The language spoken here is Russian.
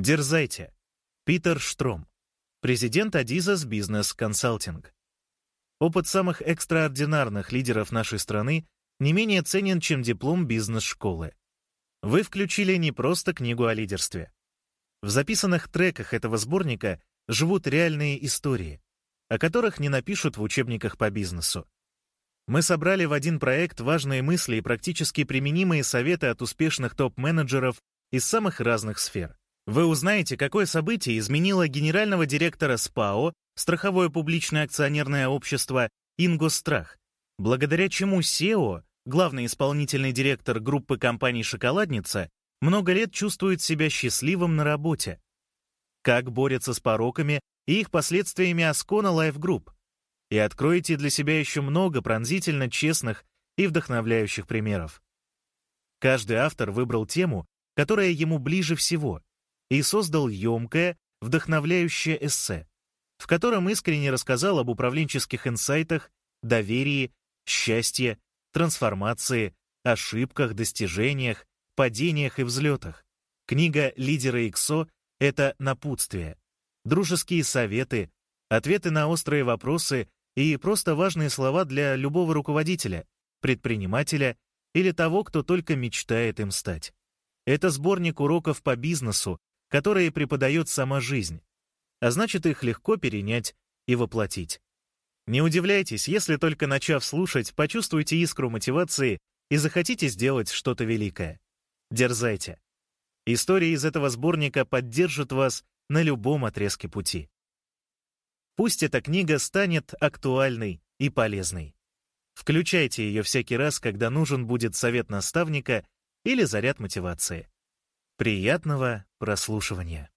Дерзайте. Питер Штром. Президент Адизас Бизнес Консалтинг. Опыт самых экстраординарных лидеров нашей страны не менее ценен, чем диплом бизнес-школы. Вы включили не просто книгу о лидерстве. В записанных треках этого сборника живут реальные истории, о которых не напишут в учебниках по бизнесу. Мы собрали в один проект важные мысли и практически применимые советы от успешных топ-менеджеров из самых разных сфер. Вы узнаете, какое событие изменило генерального директора СПАО, страховое публичное акционерное общество «Ингострах», благодаря чему SEO, главный исполнительный директор группы компаний «Шоколадница», много лет чувствует себя счастливым на работе. Как борется с пороками и их последствиями Аскона Life Group. И откроете для себя еще много пронзительно честных и вдохновляющих примеров. Каждый автор выбрал тему, которая ему ближе всего, и создал емкое, вдохновляющее эссе, в котором искренне рассказал об управленческих инсайтах, доверии, счастье, трансформации, ошибках, достижениях, падениях и взлетах. Книга «Лидеры ИКСО» — это напутствие, дружеские советы, ответы на острые вопросы и просто важные слова для любого руководителя, предпринимателя или того, кто только мечтает им стать. Это сборник уроков по бизнесу, которые преподает сама жизнь, а значит их легко перенять и воплотить. Не удивляйтесь, если только начав слушать, почувствуете искру мотивации и захотите сделать что-то великое. Дерзайте. Истории из этого сборника поддержат вас на любом отрезке пути. Пусть эта книга станет актуальной и полезной. Включайте ее всякий раз, когда нужен будет совет наставника или заряд мотивации. Приятного прослушивания.